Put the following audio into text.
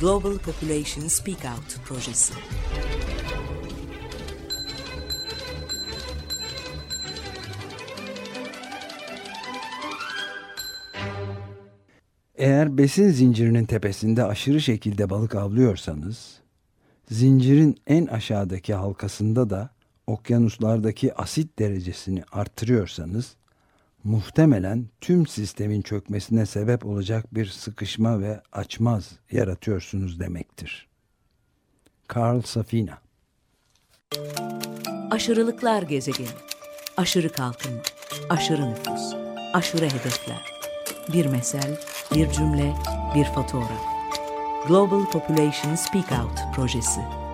Global Population Speak Out projesi. Eğer besin zincirinin tepesinde aşırı şekilde balık avlıyorsanız, zincirin en aşağıdaki halkasında da okyanuslardaki asit derecesini arttırıyorsanız, muhtemelen tüm sistemin çökmesine sebep olacak bir sıkışma ve açmaz yaratıyorsunuz demektir. Carl Safina Aşırılıklar gezegeni. Aşırı kalkınma, aşırı nüfus, aşırı hedefler. Bir mesel, bir cümle, bir fotoğraf. Global Population Speak Out projesi.